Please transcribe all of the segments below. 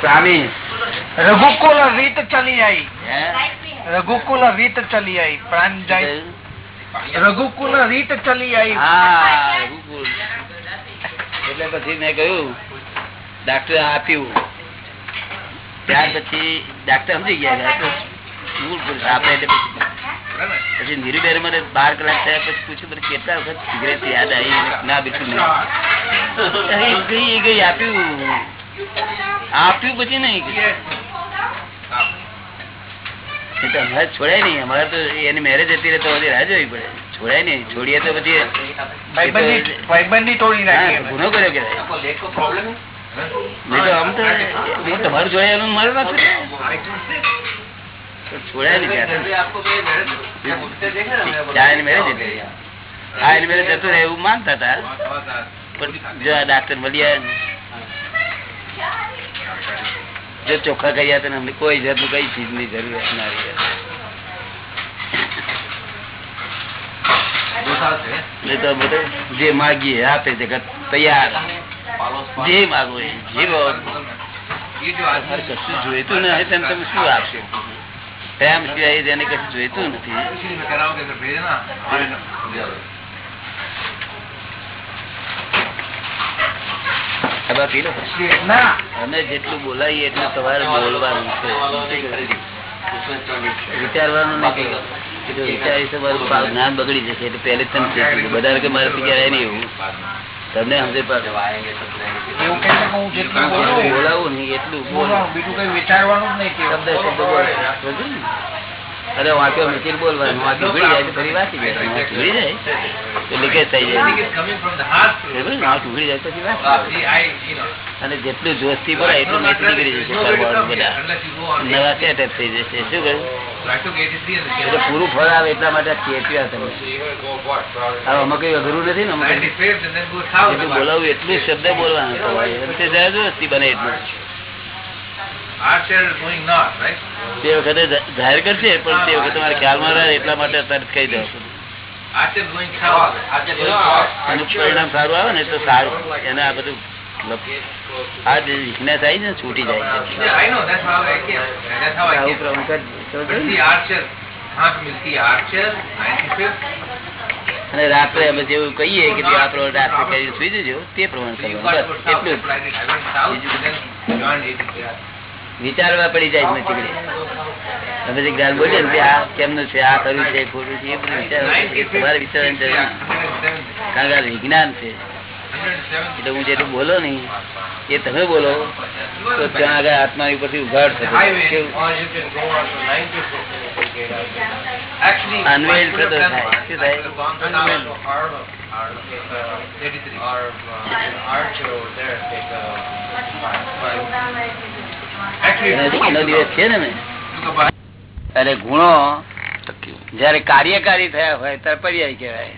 પ્રામી રઘુકુલ રીત ચલી આઈ હે? રઘુકુલ રીત ચલી આઈ પ્રાણ જાય રઘુકુલ રીત ચલી આઈ હા રઘુકુળ. એટલે પછી મેં કહ્યું ડાક્ટરે આપ્યું ત્યાર પછી ડાક્ટર સમજી ગયા કે આ તો મૂળ પુરુષ આપે એટલે પછી પછી નીરુબેન મને બાર કલાક થયા પછી પૂછ્યું મને કેટલા વખત સિગરેટ યાદ આવી ના બિલકુલ નહીં એ ગઈ એ ગઈ આપ્યું. આપ્યું પછી નહીં અમારે છોડાય નહીં. અમારે તો એની મેરેજ હતી તો રાહ જોવી પડે. છોડાય નહીં. છોડીએ તો પછી ભાઈબંધી ભાઈબંધી તોડી હા, નાખી ગુનો કર્યો કે આમ તો હું તમારું જોડાયેલું મારું ના છોડાય. નહીં marriage હતી. એની જતું રહે એવું માનતા હતા. જો ડાક્ટર આવ્યા જો ચોખ્ખા કહી હતા અમને કોઈ જાતનું કઈ ચીજની જરૂરિયાત ના રહી. તો બધું જે માગીએ આપે છે તૈયાર. જે માગો જે. કશું જોઈતું ને તેને તમે શું આપશો? પ્રેમ સિવાય જેને કશું જોઈતું નથી. અમે જેટલું બોલાવીએ એટલું તમારે બોલવાનું છે. વિચારવાનું વિચારી તમારું જ્ઞાન બગડી જશે એટલે પહેલે તમે બધા કે મારે વિચારાય નહીં એવું. તમને સમજે બોલાવું નહીં એટલું બોલો. બોલવાનું, બીજું કઈ વિચારવાનું જ નહીં શબ્દ શબ્દ બોલો? અરે વાંક્યો મૂકીને બોલવાનું વાંક્યો ભૂલી જાય તો ફરી વાંચી જાય ભૂલી જાય. તો લીકેજ થઈ જાય. બરાબર ભૂલી જાય પછી વાંચી અને જેટલું જોશથી ભરાય એટલું મેચ નીકળી જશે. કરવાનું બધા. નવા સેટઅપ થઈ જશે. શું કહ્યું? એટલે પૂરું ફળ આવે એટલા માટે ચેપ્યા તમે. હવે આમાં કઈ અઘરું નથી ને? બોલાવું એટલું શબ્દ બોલવાનું તમારે બને એટલું. તે વખતે જાહેર કરશે પણ તે વખતે તમારે ખ્યાલમાં રહે એટલા માટે તરત કહી દઉં. એનું પરિણામ સારું આવે ને તો સારું. એને આ બધું આ જે આવી ને છૂટી જાય? અને રાત્રે અમે જેવું કહીએ કે આપણે રાત્રે કરી સુઈ જજો તે પ્રમાણે કરવાનું. એટલું. વિચારવા પડી જાય છે તીકડે તમે જે જ્ઞાન બોલીએ ને આ કેમનું છે આ કર્યું છે ખોટું છે એ બધું વિચારવા તમારે વિચારવાની જરૂર કારણ કે આ વિજ્ઞાન છે એટલે હું જેટલું બોલો ને એ તમે બોલો તો ત્યાં આગળ આત્માની ઉપરથી ઉઘાડ. કેવું? Unveil થતો થાય. શું થાય? એનો દિવસ છે ને. ગુણો જયારે કાર્યકારી થયા હોય ત્યારે પર્યાય કહેવાય.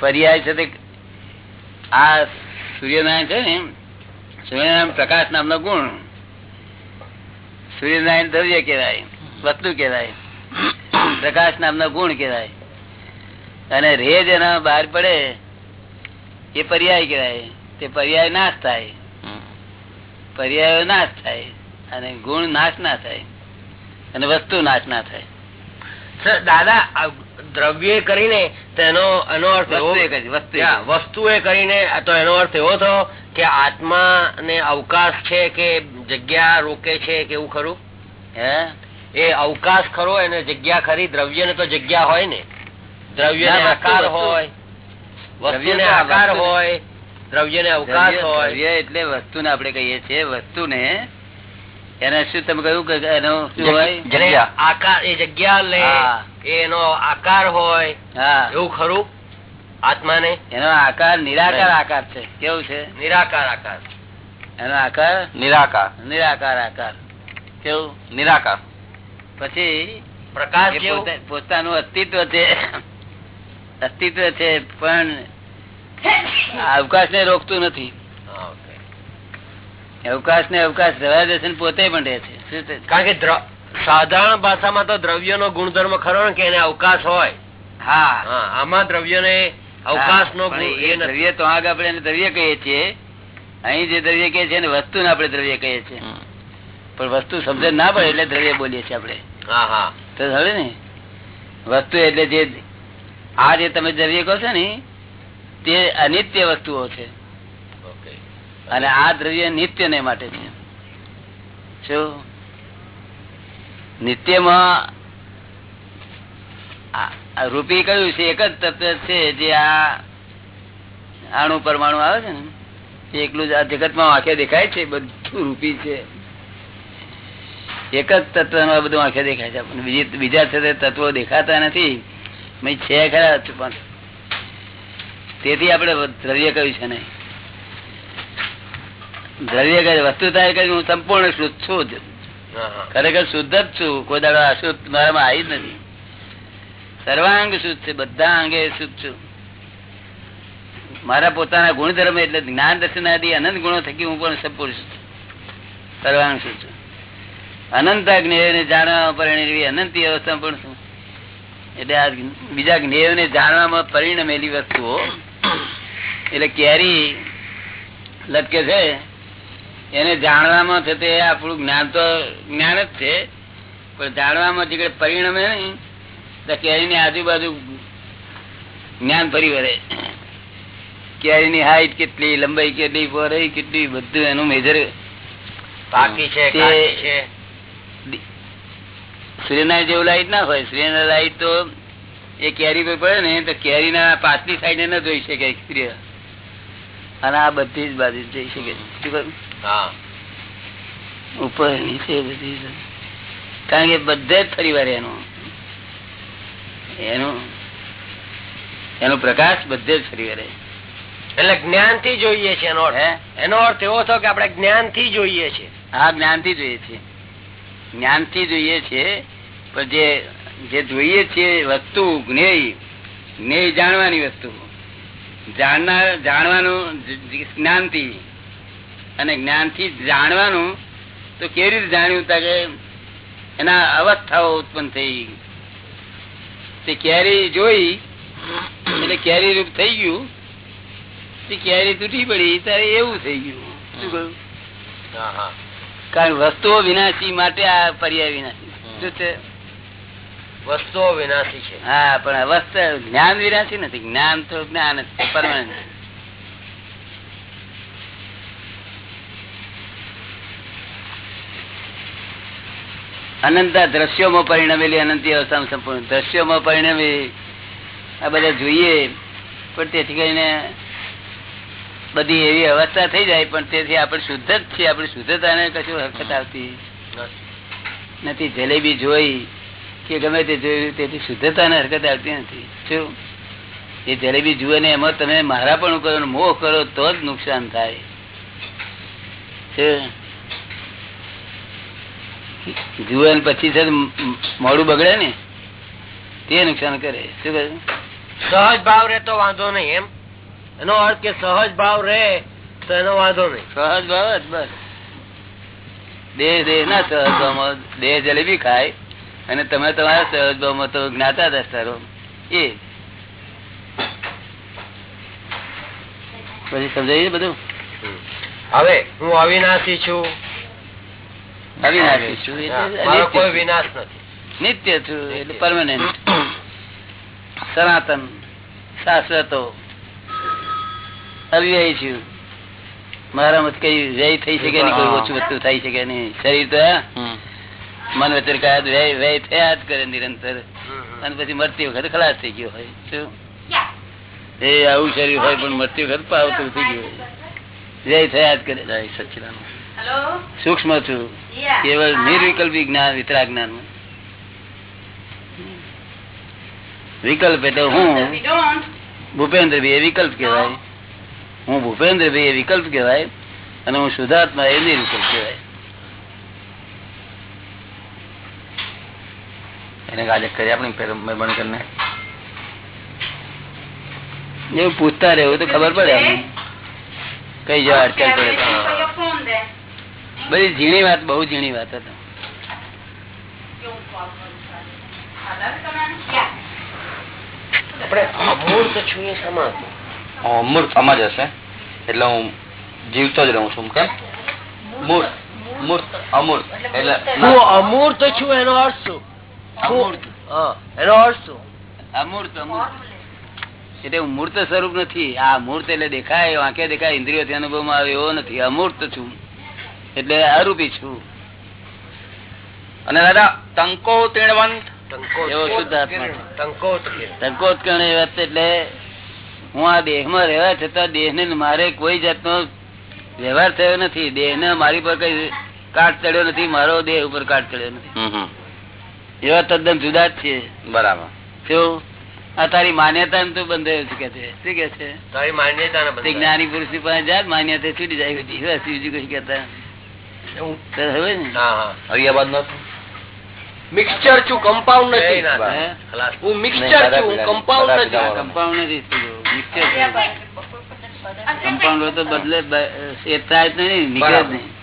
પર્યાય છે તે આ સૂર્યનારાયણ છે ને સૂર્યનારાયણ પ્રકાશ નામનો ગુણ. સૂર્યનારાયણ દ્રવ્ય કહેવાય વસ્તુ કહેવાય પ્રકાશ નામનો ગુણ કહેવાય. અને રેજ એના બહાર પડે એ પર્યાય કહેવાય. તે પર્યાય નાશ થાય. પર્યાયો નાશ થાય અને ગુણ નાશ ના થાય અને વસ્તુ નાશ ના થાય. દાદા દ્રવ્ય કરીને તેનો એનો અર્થ વસ્તુ એ કરીને તો એનો અર્થ એવો થયો કે આત્મા ને અવકાશ છે કે જગ્યા રોકે છે કે એવું ખરું? હે? એ અવકાશ ખરો એને જગ્યા ખરી દ્રવ્ય ને તો જગ્યા હોય ને. દ્રવ્ય ને આકાર હોય વસ્તુ ને આકાર હોય દ્રવ્ય ને અવકાશ હોય. દ્રવ્ય એટલે વસ્તુને આપણે કહીએ છીએ. વસ્તુને એને શું તમે કહ્યું કે એનો શું હોય? આકાર એ જગ્યા લે એનો આકાર હોય. હા. એવું ખરું? આત્માને? એનો આકાર નિરાકાર આકાર છે. કેવું છે? નિરાકાર આકાર. એનો આકાર નિરાકાર. નિરાકાર આકાર. કેવું? નિરાકાર. પછી પ્રકાશ પોતાનું અસ્તિત્વ છે. અસ્તિત્વ છે પણ અવકાશ ને રોકતું નથી. અવકાશ ને અવકાશ રવા દેશે ને પોતે પણ રહે છે. કારણ કે સાધારણ ભાષામાં તો દ્રવ્ય નો ગુણધર્મ ખરો ને કે એને અવકાશ હોય? હા. હા આમાં દ્રવ્ય ને અવકાશ નો પણ ગુણ એ એ નથી. દ્રવ્ય તો આગળ આપણે એને દ્રવ્ય કહીએ છીએ. અહીં જે દ્રવ્ય કહીએ છીએ વસ્તુ ને આપડે દ્રવ્ય કહીએ છીએ. પણ વસ્તુ સમજણ ના પડે એટલે દ્રવ્ય બોલીએ છીએ આપણે. હા હા. તો હવે ને વસ્તુ એટલે જે આ જે તમે દ્રવ્ય કહો છો ને તે અનિત્ય વસ્તુઓ છે. અને આ દ્રવ્ય નિત્ય ને માટે છે. શું? નિત્યમાં રૂપી કયું છે? એક જ તત્વ છે જે આ અણુ પરમાણુ આવે છે ને? એ એકલું જ આ જગતમાં આંખે દેખાય છે બધું રૂપી છે. એક જ તત્વ બધું આંખે દેખાય છે. બીજી બીજા તત્વો દેખાતા નથી. છે ખરા પણ તેથી આપણે દ્રવ્ય કહ્યું છે નહીં? દ્રવ્ય કહે વસ્તુ હું સંપૂર્ણ શુદ્ધ છું જ? ખરેખર શુદ્ધ જ છું કોઈ દાડો અશુદ્ધ મારામાં આવી જ નથી. સર્વાંગ શુદ્ધ છે બધા અંગે શુદ્ધ છું. મારા પોતાના ગુણધર્મ એટલે જ્ઞાન દર્શન આદિ અનંત ગુણો થકી હું પણ સંપૂર્ણ છું. સર્વાંગ શુદ્ધ છું. અનંત જ્ઞેયને જાણવા પરિણમી અનંત અવસ્થા પણ છું. એટલે આ બીજા જ્ઞેયને જાણવામાં પરિણમેલી વસ્તુઓ એટલે કેરી લટકે છે એને જાણવામાં છે તે આપણું જ્ઞાન તો જ્ઞાન જ છે પણ જાણવામાં જે પરિણમે નહીં તો કેરીની આજુબાજુ જ્ઞાન ફરી વળે. કેરીની હાઈટ કેટલી લંબાઈ કેટલી પહોળાઈ કેટલી બધું એનું મેજર બાકી છે સૂર્યનારાયણ જેવું લાઈટ ના હોય. સૂર્યનારાયણ લાઈટ તો એ કેરી પર પડે ને તો કેરીના પાછલી સાઈડે ન જોઈ શકે સ્ત્રી અને આ બધી જ બાજુ જઈ શકે શું ઉપર નીચે બધી કારણ કે બધે જ પરિવાર એનો. એનું એનું પ્રકાશ બધે જ ફરી વળે એટલે જ્ઞાનથી જોઈએ છે એનો અર્થ. હે? એનો અર્થ એવો થયો કે આપણે જ્ઞાનથી જોઈએ છે. હા જ્ઞાનથી જોઈએ છે. જ્ઞાનથી જોઈએ છે પણ જે જે જોઈએ છીએ વસ્તુ જ્ઞેય જ્ઞેય જાણવાની વસ્તુ. જાણનાર જાણવાનું જ્ઞાનથી. અને જ્ઞાનથી જાણવાનું તો કેવી રીતે જાણ્યું તા કે એના અવસ્થાઓ ઉત્પન્ન થઈ. તે કેરી જોઈ એટલે કેરી રૂપ થઈ ગયું. તે કેરી તૂટી પડી ત્યારે એવું થઈ ગયું. શું કહ્યું? હા હા. કારણ વસ્તુઓ વિનાશી માટે આ પર્યાય વિનાશી. શું છે વસ્તુઓ વિનાશી છે. હા પણ અવસ્થા જ્ઞાન વિનાશી નથી. જ્ઞાન તો જ્ઞાન જ છે પરમાનન્ટ અનંત દ્રશ્યોમાં પરિણમેલી અનંતી અવસ્થામાં સંપૂર્ણ. દ્રશ્યોમાં પરિણમેલી આ બધા જોઈએ પણ તેથી કરીને બધી એવી અવસ્થા થઈ જાય પણ તેથી આપણે શુદ્ધ જ છીએ. આપણે શુદ્ધતાને કશું હરકત આવતી નથી. જલેબી જોઈ કે ગમે તે જોયું તેથી શુદ્ધતાને હરકત આવતી નથી. શું? એ જલેબી જુએ ને એમાં તમે મારા પણ કરો મોહ કરો તો જ નુકસાન થાય? જુએ પછી છે મોડું બગડે ને તે નુકસાન કરે. શું કહે સહજ ભાવ રે તો વાંધો નહીં એમ. એનો અર્થ કે સહજ ભાવ રે તો એનો વાંધો નહીં. સહજ ભાવ જ બસ. દેહ દેહ ના સહજ દેહ જલેબી ખાય. અને તમે તમારા સહજ તો જ્ઞાતા દસ્તારો એ. પછી સમજાય બધું? હવે હું અવિનાશી છું. અવિનાશી છું એટલે કોઈ વિનાશ નથી. છું. નિત્ય છું એટલે પરમાનન્ટ સનાતન શાશ્વતો. અવ્યય છું. મારામાં કઈ વ્યય થઈ શકે નહીં કોઈ ઓછું વસ્તુ થઈ શકે નહીં. શરીર તો હા, મન વચન કયા તો વ્યય વ્યય થયા જ કરે નિરંતર. અને પછી મરતી વખત ખલાસ થઈ ગયો હોય. શું? એ આવું શરીર હોય પણ મરતી વખત પાવતું થઈ ગયું વ્યય થયા જ કરે. જાય સચિદાન સૂક્ષ્મ છું. કેવળ નિર્વિકલ્પી જ્ઞાન વિતરા જ્ઞાન વિકલ્પ એટલે હું. ભૂપેન્દ્રભાઈ એ વિકલ્પ કહેવાય. હું ભૂપેન્દ્રભાઈ એ વિકલ્પ કહેવાય અને હું શુદ્ધાત્મા એ નિર્વિકલ્પ કહેવાય. એને ગાજે કરી આપણે મહેરબાની કરીને. એવું પૂછતા રહેવું તો ખબર પડે કઈ જવા અડચણ પડે બધી ઝીણી વાત બહુ ઝીણી વાત હતી. હશે એટલે હું જીવતો જ રહું છું કેમ? મૂર્ત મૂર્ત અમૂર્ત એટલે હું અમૂર્ત છું એનો અર્થ શું? એનો અર્થ શું? અમૂર્ત અમૂર્ત. એટલે હું મૂર્ત સ્વરૂપ નથી. આ મૂર્ત એટલે દેખાય વાંકે દેખાય ઇન્દ્રિયોથી અનુભવમાં આવે એવો નથી. અમૂર્ત છું. એટલે અરૂપી છું. અને દાદા ટંકો તીણવંત એવો શુદ્ધ આત્મા. છે. ટંકોત કે. સંકોચકણ એ એટલે હું આ દેહમાં રહેવા છતાં દેહને મારે કોઈ જાતનો વ્યવહાર થયો નથી. દેહને મારી પર કઈ કાટ ચડ્યો નથી મારો દેહ ઉપર કાટ ચડ્યો નથી. એવા તદ્દન જુદા જ છે બરાબર. શું આ તારી માન્યતા તું બંધાયું છે કે છે? શું કે છે? તારી માન્યતા જ્ઞાની પુરુષની પાસે જાય માન્યતા છૂટી જાય. બધી બીજું કઈ કહેતા? એવું. તો હવે ને? હા હા. હરિયાબાદ નો મિક્સચર છું કમ્પાઉન્ડ નથી. હે? હું મિક્સચર છું પીડા- કમ્પાઉન્ડ નથી. કમ્પાઉન્ડ નથી મિક્સર કમ્પાઉન્ડ તો બદલે એ થાય નહીં નીકળે જ નહીં.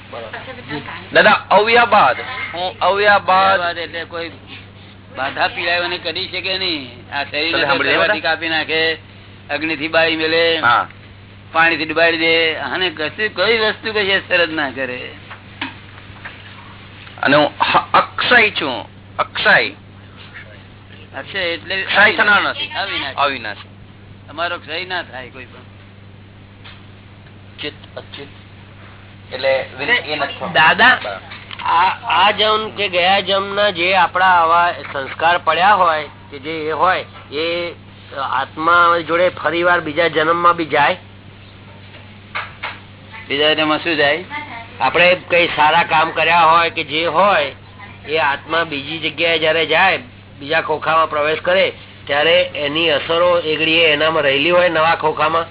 દાદા અવ્યાબાદ. હું અવ્યાબાદ બાદ એટલે કોઈ બાધા પીડાવાની કરી શકે નહીં? આ શરીર કાપી નાખે અગ્નિ થી બાળી મેલે પાણી થી ડુબાડી દે. અને કશું કઈ વસ્તુ કઈ અસર જ ના કરે. અને હું અક્ષય છું. અક્ષય. અક્ષય એટલે અવિનાશી. તમારો ક્ષય ના થાય કોઈ પણ. ચિત્ત અચિત એટલે વિન- એ નથી. થતું. દાદા આ આ જન્મ કે ગયા જન્મના જે આપણા આવા સંસ્કાર પડ્યા હોય કે જે એ હોય એ આત્મા જોડે ફરીવાર બીજા જન્મમાં બી જાય? બીજા જન્મ શું જાય? આપડે કઈ સારા કામ કર્યા હોય કે જે હોય એ આત્મા બીજી જગ્યાએ જયારે જાય બીજા ખોખામાં પ્રવેશ કરે ત્યારે એની અસરો એગડીએ એનામાં રહેલી હોય નવા ખોખામાં?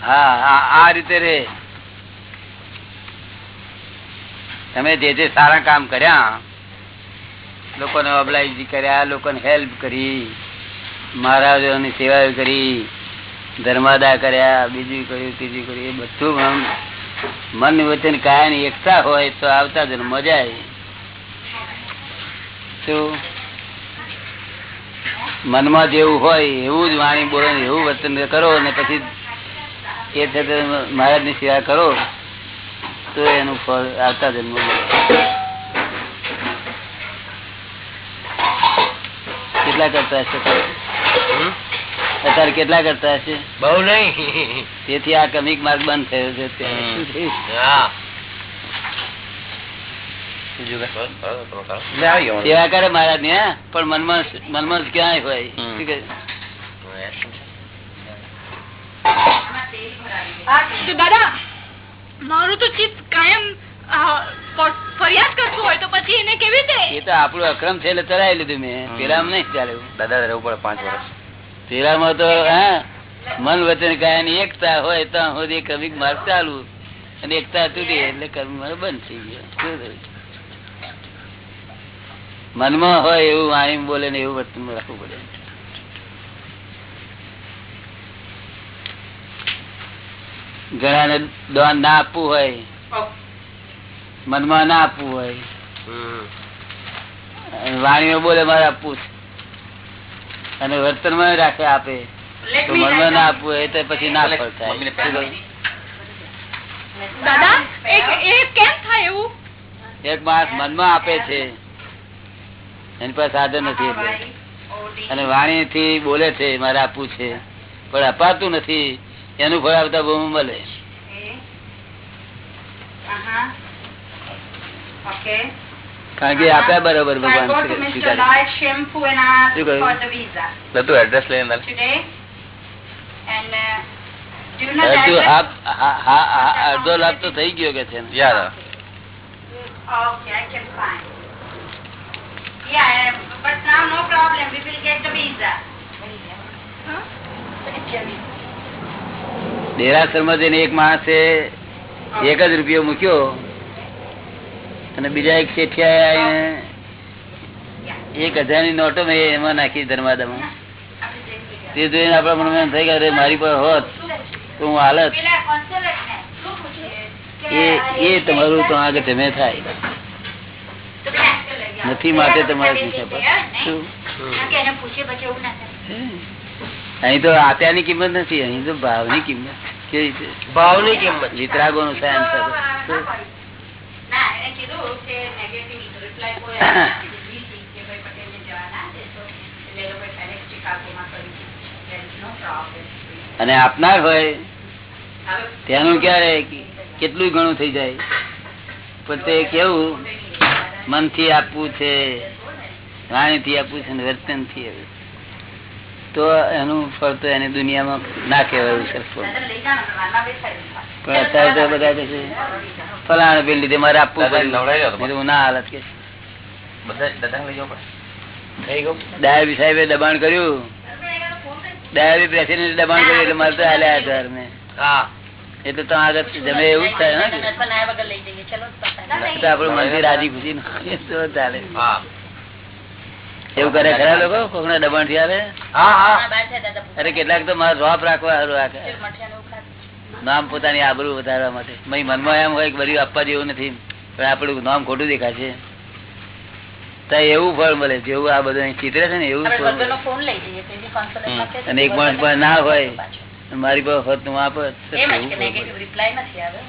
હા આ રીતે રે તમે જે જે સારા કામ કર્યા, લોકોને ઓબ્લાઇઝ કર્યા, લોકોને હેલ્પ કરી, મહારાજોની સેવા કરી, ધર્માદા કર્યા, બીજું કર્યું, ત્રીજું કર્યું, એ બધું આમ મન વચન કાયાની એકતા હોય તો આવતા જ મજા આવી. શું? મનમાં જેવું હોય એવું જ વાણી બોલો એવું વચન કરો અને પછી એ થતા મહારાજની સેવા કરો. તો એનું ફળ આવતા જન્મ કેટલા કરતા હશે અત્યારે કેટલા કરતા હશે? બહુ નહીં. તેથી આ કમિક માર્ગ બંધ થયો છે. સેવા કરે મહારાજ ને પણ મનમાં મનમાં ક્યાંય હોય? દાદા? મારું તો ચિત્ત કાયમ ફરિયાદ કરતું હોય તો પછી એને કેવી રીતે? એ તો આપણું અક્રમ છે એટલે ચલાવી લીધું મેં. હમ. નહીં ચાલે દાદા રહેવું પડે પાંચ વર્ષ. પેલામાં તો હા મન વચન કાયા ની એકતા હોય તો સુધી કમિક માર્ગ ચાલુ. અને એકતા તૂટી એટલે કર્મ માર્ગ બંધ થઈ ગયો. મનમાં હોય એવું વાણી બોલે ને એવું વર્તન રાખવું પડે. ઘણાને દાન ના આપવું હોય મનમાં ના આપવું હોય. વાણીઓ બોલે મારે આપવું અને વર્તનમાં રાખે આપે. તો મનમાં ના આપવું હોય તો પછી ના ફળ થાય. મમ્મીને પહેલા. દાદા એક એ કેમ થાય એવું? એક માણસ મનમાં આપે છે. એની પાસે સાધન નથી એટલે. અને વાણી થી બોલે છે મારે આપવું છે. પણ અપાતું નથી. એનું ફળ આવતા બહુ મળે કારણ કે આપ્યા બરોબર ભગવાન બધું એડ્રેસ લઈને uh, અડધો લાભ તો થઈ ગયો કે છે ને. Okay, I can find. Yeah, uh, but now no problem. We will get the visa. દેરાસરમાં જઈને એક માણસે એક જ રૂપિયો મૂક્યો અને બીજા એક શેઠિયા એક હજારની નોટો મેં એમાં નાખી ધર્માદામાં તે જોઈને આપડા મનમાં થઈ ગયા મારી પર હોત તો હું હાલત એ તમારું તો આગળ જમે થાય. નથી માટે તમારે શું પછી. અહીં તો આપ્યાની કિંમત નથી અહીં તો ભાવની કિંમત. કેવી છે ભાવની કિંમત. સાયન્સ ના, ના. અને આપનાર હોય તેનું ક્યારે કેટલું ઘણું થઈ જાય. પણ તે કેવું? મનથી આપવું છે વાણીથી આપવું છે ને વર્તનથી આપવું. તો એનું ફળ તો એની દુનિયામાં ના કહેવાયું દો. પણ અત્યારે તો બધા કહે છે ફલાણા પેલી લીધે મારે આપવું હું ના હાલત કે પડે ડાયાબી સાહેબે દબાણ કર્યું. ડાયાબી પ્રેસિડેન્ટ દબાણ કર્યું એટલે મારે તો હાલ્યા હજાર ને હા. એટલે તો આગળ જમે એવું જ થાય ને. કે પણ આ વગર લઈ જઈએ ચલો તો આપણું મનથી રાજી ખુશી ચાલે. હા. એવું કરે ખરા લોકો? કોકના દબાણથી આવે? હા હા. બહાર છે દાદા અરે કેટલાક તો મારા રોપ રાખવા રાખે. નામ પોતાની આબરૂ વધારવા માટે. મય મનમાં એમ હોય બધું આપવા જેવું નથી. પણ આપણું નામ ખોટું દેખાશે તો એવું ફળ મળે જેવું આ બધું ચિત્ર છે ને એવું. અને એક માણસ પણ ના હોય. મારી પાસે હોત તો હું આપત નથી આવ્યો